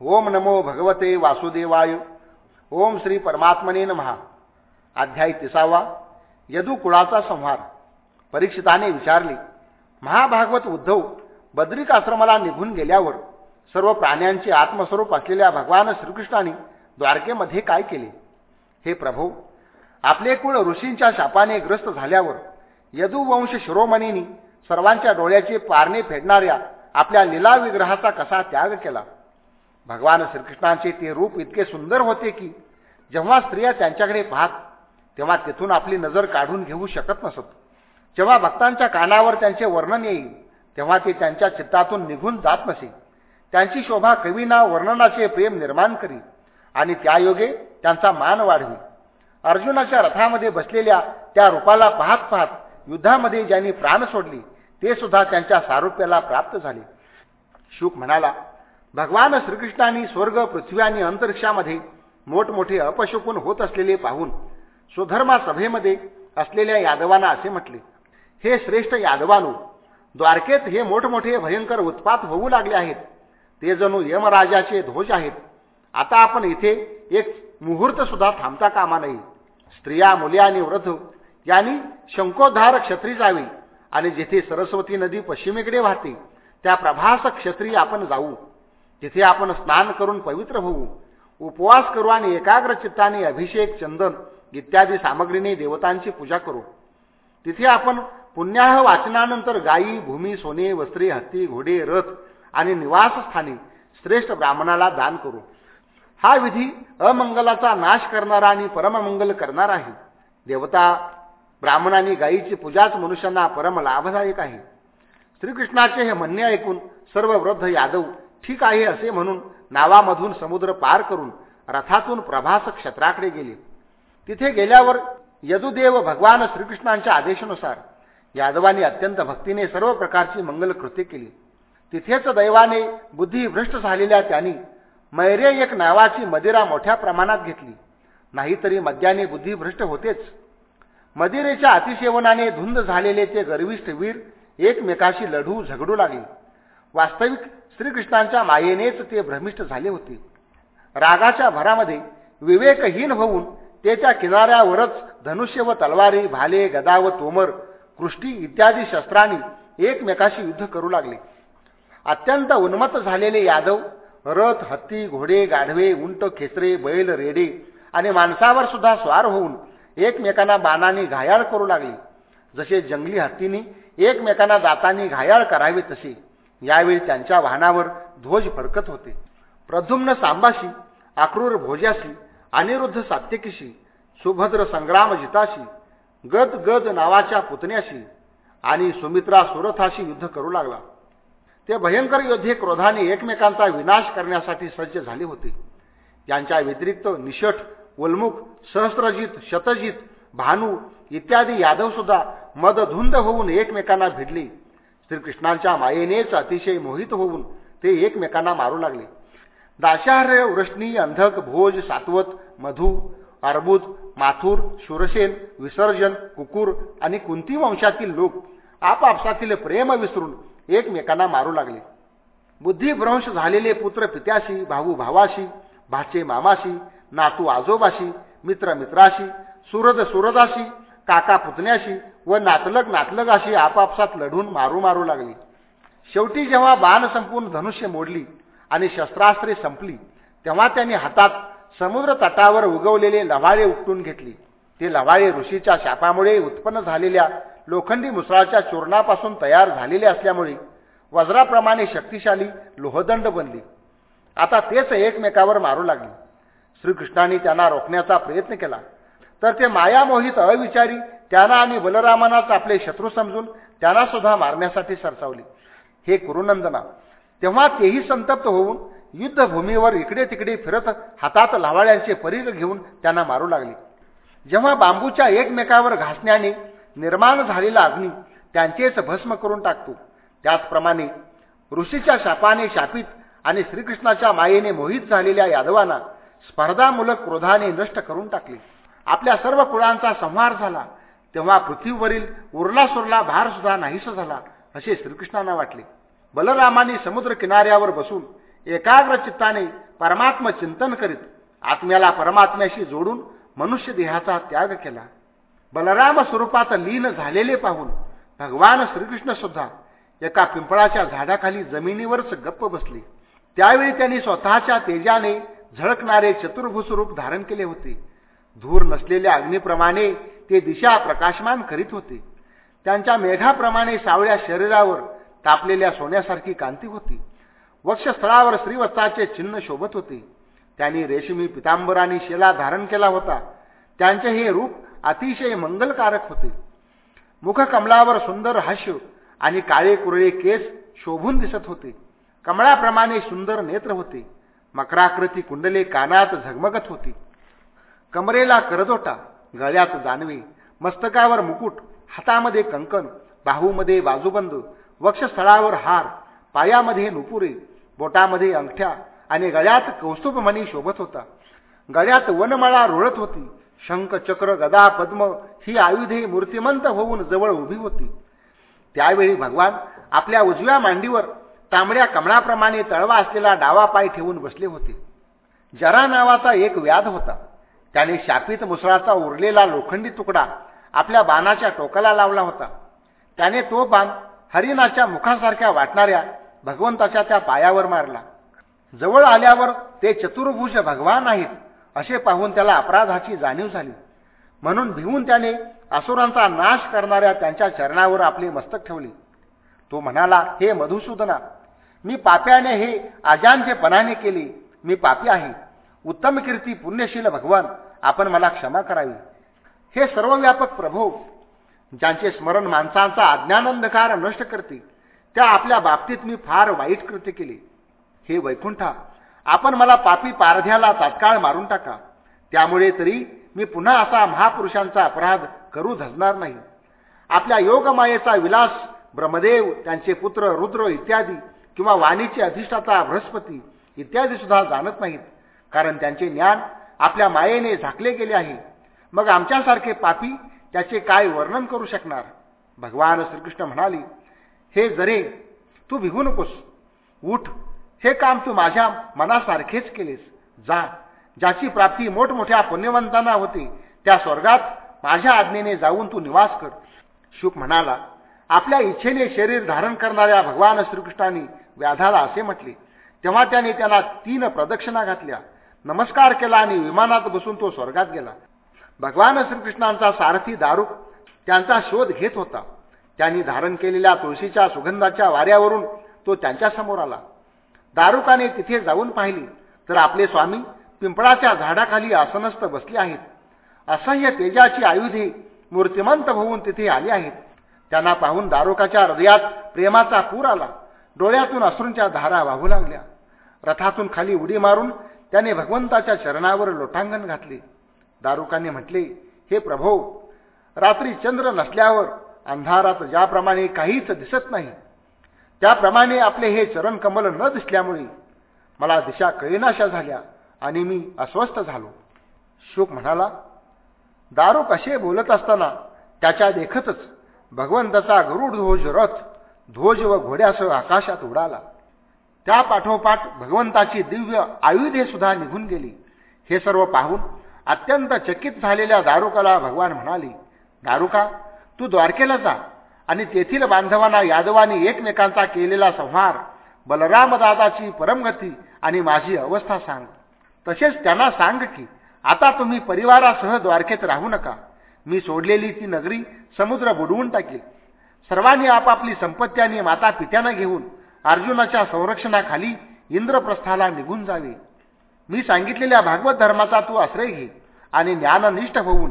ओम नमो भगवते वासुदेवाय. ओम श्री परमात्मने महा अध्याय तिसावा. यदुकुळाचा संहार. परीक्षिताने विचारले महाभागवत उद्धव बद्रिक आश्रमाला निघून गेल्यावर सर्व प्राण्यांचे आत्मस्वरूप असलेल्या भगवान श्रीकृष्णाने द्वारकेमध्ये काय केले? हे प्रभू आपले कुळ ऋषींच्या शापाने ग्रस्त झाल्यावर यदुवंश शिरोमणींनी सर्वांच्या डोळ्याचे पारणे फेडणाऱ्या आपल्या लीला विग्रहाचा कसा त्याग केला? भगवान श्रीकृष्णांचे ते रूप इतके सुंदर होते की जेव्हा स्त्रिया त्यांच्याकडे पाहत तेव्हा तिथून आपली नजर काढून घेऊ शकत नसत. जेव्हा भक्तांच्या कानावर त्यांचे वर्णन येईल तेव्हा ते त्यांच्या चित्तातून निघून जात नसे. त्यांची शोभा कवीना वर्णनाचे प्रेम निर्माण करी आणि त्यायोगे त्यांचा मान वाढवी. अर्जुनाच्या रथामध्ये बसलेल्या त्या रूपाला पाहत पाहत युद्धामध्ये ज्यांनी प्राण सोडली ते सुद्धा त्यांच्या सारुप्याला प्राप्त झाले. शुक म्हणाला भगवान श्रीकृष्णांनी स्वर्ग पृथ्वी आणि अंतरिक्षामध्ये मोठमोठे अपशकुन होत असलेले पाहून सुधर्मा सभेमध्ये असलेल्या यादवांना असे म्हटले हे श्रेष्ठ यादवानू द्वारकेत हे मोठमोठे भयंकर उत्पात होऊ लागले आहेत. ते जणू यमराजाचे ध्वज आहेत. आता आपण इथे एक मुहूर्त सुद्धा थांबता कामा नये. स्त्रिया मुले आणि वृद्ध यांनी शंकोधार क्षत्री जावी आणि जिथे सरस्वती नदी पश्चिमेकडे वाहते त्या प्रभास क्षत्री आपण जाऊ. जिथे आपण स्नान करून पवित्र होऊ उपवास करू आणि एकाग्र चित्ताने अभिषेक चंदन इत्यादी सामग्रीने देवतांची पूजा करू. तिथे आपण पुण्याह वाचनानंतर गायी भूमी सोने वस्त्रे हत्ती घोडे रथ आणि निवासस्थानी श्रेष्ठ ब्राह्मणाला दान करू. हा विधी अमंगलाचा नाश करणारा आणि परममंगल करणारा आहे. देवता ब्राह्मणांनी गायीची पूजाच मनुष्यांना परम लाभदायक आहे. श्रीकृष्णाचे हे म्हणणे ऐकून सर्व वृद्ध यादव ठीक आहे असे म्हणून नावामधून समुद्र पार करून रथातून प्रभास क्षेत्राकडे गेले. तिथे गेल्यावर यदुदेव भगवान श्रीकृष्णांच्या आदेशानुसार यादवाने अत्यंत भक्तीने सर्व प्रकारची मंगल कृत्य केली. तिथेच दैवाने बुद्धिभ्रष्ट झालेल्या त्यांनी मैरे एक नावाची मदिरा मोठ्या प्रमाणात घेतली. नाहीतरी मद्याने बुद्धिभ्रष्ट होतेच. मदिरेच्या अतिसेवनाने धुंद झालेले ते गर्विष्ठ वीर एकमेकाशी लढू झगडू लागले. वास्तविक श्रीकृष्णांच्या मायेनेच ते भ्रमिष्ट झाले होते. रागाच्या भरामध्ये विवेकहीन होऊन ते त्या किनाऱ्यावरच धनुष्य व तलवारी भाले गदा व तोमर कृष्टी इत्यादी शस्त्रांनी एकमेकाशी युद्ध करू लागले. अत्यंत उन्मत्त झालेले यादव रथ हत्ती घोडे गाढवे उंट खेचरे बैल रेडे आणि माणसावर सुद्धा स्वार होऊन एकमेकांना बाणांनी घायाळ करू लागले. जसे जंगली हत्तींनी एकमेकांना दातांनी घायाळ करावे तसे यावेळी त्यांच्या वाहनावर ध्वज फडकत होते. प्रद्युम्न सांबाशी आक्रूर भोजाशी अनिरुद्ध सात्यकीशी सुभद्र संग्रामजिताशी गद गद नावाच्या पुतण्याशी आणि सुमित्रा सुरथाशी युद्ध करू लागला. ते भयंकर योद्धे क्रोधाने एकमेकांचा विनाश करण्यासाठी सज्ज झाले होते. यांच्या व्यतिरिक्त निषठ उल्मुख सहस्रजित शतजित भानू इत्यादी यादव सुद्धा मदधुंद होऊन एकमेकांना भिडली. श्रीकृष्णांच्या मायेनेच अतिशय मोहित होऊन ते एकमेकांना मारू लागले. दाशार्य वृष्णी अंधक भोज सातवत मधु अर्बुद माथुर शूरसेन विसर्जन कुकुर आणि कुंती वंशातील लोक आपापसातील प्रेम विसरून एकमेकांना मारू लागले. बुद्धिभ्रंश झालेले पुत्र पित्याशी भाऊ भावाशी भाचे मामाशी नातू आजोबाशी मित्र मित्राशी सुरद सुरदाशी काका पुतण्याशी व नातलग नातलगाशी आपापसात लढून मारू मारू लागली. शेवटी जेव्हा बाण संपून धनुष्य मोडली आणि शस्त्रास्त्रे संपली तेव्हा त्यांनी हातात समुद्र तटावर उगवलेले लव्हाळे उपटून घेतली. ते लव्हाळे ऋषीच्या शापामुळे उत्पन्न झालेल्या लोखंडी मुसळाच्या चूर्णापासून तयार झालेले असल्यामुळे वज्राप्रमाणे शक्तिशाली लोहदंड बनले. आता तेच एकमेकावर मारू लागले. श्रीकृष्णाने त्यांना रोखण्याचा प्रयत्न केला. तर ते मायामोहित अविचारी त्यांना आणि बलरामानाच आपले शत्रू समजून त्यांना सुद्धा मारण्यासाठी सरसावली. हे कुरुनंदना तेव्हा तेही संतप्त होऊन युद्धभूमीवर इकडे तिकडे फिरत हातात लावाळ्यांचे परीर घेऊन त्यांना मारू लागले. जेव्हा बांबूच्या एकमेकावर घासण्याने निर्माण झालेला अग्नी त्यांचेच भस्म करून टाकतो. त्याचप्रमाणे ऋषीच्या शापाने शापित आणि श्रीकृष्णाच्या मायेने मोहित झालेल्या यादवांना स्पर्धामूलक क्रोधाने नष्ट करून टाकले. आपल्या सर्व कुळांचा संहार झाला. तेव्हा पृथ्वीवरील उरला सुरला भार सुद्धा नाहीसा झाला. असे श्रीकृष्णांना वाटले. बलरामाने समुद्र किनाऱ्यावर बसून एकाग्र चित्ताने परमात्म चिंतन करीत आत्म्याला परमात्म्याशी जोडून मनुष्य देहाचा त्याग केला. बलराम स्वरूपात लीन झालेले पाहून भगवान श्रीकृष्ण सुद्धा एका पिंपळाच्या झाडाखाली जमिनीवरच गप्प बसले. त्यावेळी त्यांनी स्वतःच्या तेजाने झळकणारे चतुर्भुज रूप धारण केले होते. धूर नसलेल्या अग्निप्रमाणे ते दिशा प्रकाशमान करीत होते. त्यांच्या मेघाप्रमाणे सावळ्या शरीरावर तापलेल्या सोन्यासारखी कांती होती. वक्षस्थळावर श्रीवत्साचे चिन्ह शोभत होते. त्यांनी रेशमी पितांबराने शेला धारण केला होता. त्यांचे हे रूप अतिशय मंगलकारक होते. मुखकमलावर सुंदर हास्य आणि काळे कुरळे केस शोभून दिसत होते. कमळाप्रमाणे सुंदर नेत्र होते. मकराकृती कुंडले कानात झगमगत होती. कमरेला करदोटा गळ्यात जानवे मस्तकावर मुकुट हातामध्ये कंकण बाहूमध्ये बाजूबंद वक्षस्थळावर हार पायामध्ये नुपुरे बोटामध्ये अंगठ्या आणि गळ्यात कौस्तुभमणी शोभत होता. गळ्यात वनमाळा रोळत होती. शंख चक्र गदा पद्म ही आयुधे मूर्तिमंत होऊन जवळ उभी होती. त्यावेळी भगवान आपल्या उजव्या मांडीवर तांबड्या कमळाप्रमाणे तळवा असलेला डावा पाय ठेवून बसले होते. जरा नावाचा एक व्याध होता. त्याने शापित मुसळाचा उरलेला लोखंडी तुकडा आपल्या बाणाच्या टोकाला लावला होता. त्याने तो बाण हरिणाच्या मुखासारख्या वाटणाऱ्या भगवंताच्या त्या पायावर मारला. जवळ आल्यावर ते चतुर्भुज भगवान आहेत असे पाहून त्याला अपराधाची जाणीव झाली. म्हणून भिवून त्याने असुरांचा नाश करणाऱ्या त्यांच्या चरणावर आपले मस्तक ठेवले. तो म्हणाला हे मधुसूदना मी पाप्याने हे अजानचेपणाने केले. मी पापी आहे. उत्तम कीर्ती पुण्यशील भगवान आपण मला क्षमा करावी. हे सर्वव्यापक प्रभो ज्यांचे स्मरण माणसांचा अज्ञानंधकार नष्ट करते त्या आपल्या बाबतीत मी फार वाईट कृत्य केली. हे वैकुंठा आपण मला पापी पारध्याला तात्काळ मारून टाका. त्यामुळे तरी मी पुन्हा असा महापुरुषांचा अपराध करू धजणार नाही. आपल्या योगमायेचा विलास ब्रह्मदेव त्यांचे पुत्र रुद्र इत्यादी किंवा वाणीचे अधिष्ठाता बृहस्पती इत्यादी सुद्धा जाणत नाहीत. कारण त्यांचे ज्ञान आपल्या मायेने झाकले गेले आहे. मग आमच्यासारखे पापी त्याचे काय वर्णन करू शकणार? भगवान श्रीकृष्ण म्हणाले हे जरे तू भिगू नकोस. उठ हे काम तू माझ्या मनासारखेच केलेस. जा ज्याची प्राप्ती मोठमोठ्या पुण्यवंतांना होते त्या स्वर्गात माझ्या आज्ञेने जाऊन तू निवास कर. शुक म्हणाला आपल्या इच्छेने शरीर धारण करणाऱ्या भगवान श्रीकृष्णाने व्याधाला असे म्हटले. तेव्हा त्याने त्याला तीन प्रदक्षिणा घातल्या. नमस्कार केला आणि विमानात बसून तो स्वर्गात गेला. भगवान श्रीकृष्णांचा सारथी दारू त्यांचा शोध घेत होता. त्यांनी धारण केलेल्या तुळशीच्या सुगंधाच्या वाऱ्यावरून तो त्यांच्यासमोर आला. दारुकाने तिथे जाऊन पाहिली तर आपले स्वामी पिंपळाच्या झाडाखाली आसनस्थ बसले आहेत. असह्य तेजाची आयुधे मूर्तिमंत होऊन तिथे आली आहेत. त्यांना पाहून दारुकाच्या हृदयात प्रेमाचा पूर आला. डोळ्यातून अश्रूंच्या धारा वाहू लागल्या. रथातून खाली उडी मारून त्याने भगवंताच्या चरणावर लोटांगण घातले. दारुकाने म्हटले हे प्रभो रात्री चंद्र नसल्यावर अंधारात ज्याप्रमाणे काहीच दिसत नाही त्याप्रमाणे आपले हे चरण कमल न दिसल्यामुळे मला दिशा कळेनाशा झाल्या आणि मी अस्वस्थ झालो. शोक म्हणाला दारू कसे बोलत असताना त्याच्या देखतच भगवंताचा गरुड ध्वज रथ ध्वज व घोड्यासह आकाशात उडाला. त्या पाठोपाठ भगवंताची दिव्य आयुधे सुद्धा निघून गेली. हे सर्व पाहून अत्यंत चकित झालेल्या दारुकाला भगवान म्हणाले दारुका तू द्वारकेला जा आणि तेथील बांधवांना यादवानी एकमेकांचा केलेला संहार बलरामदादाची परमगती आणि माझी अवस्था सांग. तसेच त्यांना सांग की आता तुम्ही परिवारासह द्वारकेत राहू नका. मी सोडलेली ती नगरी समुद्र बुडवून टाकेल. सर्वांनी आपापली संपत्ती आणि माता पित्यांना घेऊन अर्जुनाच्या संरक्षणाखाली इंद्रप्रस्थाला निघून जावे. मी सांगितलेल्या भागवत धर्माचा तू आश्रय घे आणि ज्ञाननिष्ठ होऊन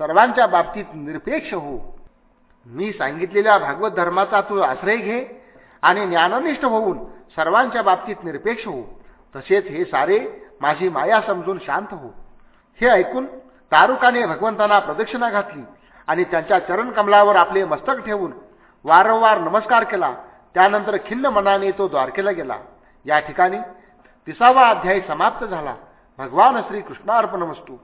सर्वांच्या बाबतीत निरपेक्ष हो. मी सांगितलेल्या भागवत धर्माचा तू आश्रय घे आणि ज्ञाननिष्ठ होऊन सर्वांच्या बाबतीत निरपेक्ष हो. तसेच हे सारे माझी माया समजून शांत हो. हे ऐकून तारुकाने भगवंतांना प्रदक्षिणा घातली आणि त्यांच्या चरणकमलावर आपले मस्तक ठेवून वारंवार नमस्कार केला त्यानंतर खिन्न मनाने तो द्वारकेला गेला. या ठिकाणी तिसावा अध्याय समाप्त झाला. भगवान श्री कृष्णार्पण वस्तू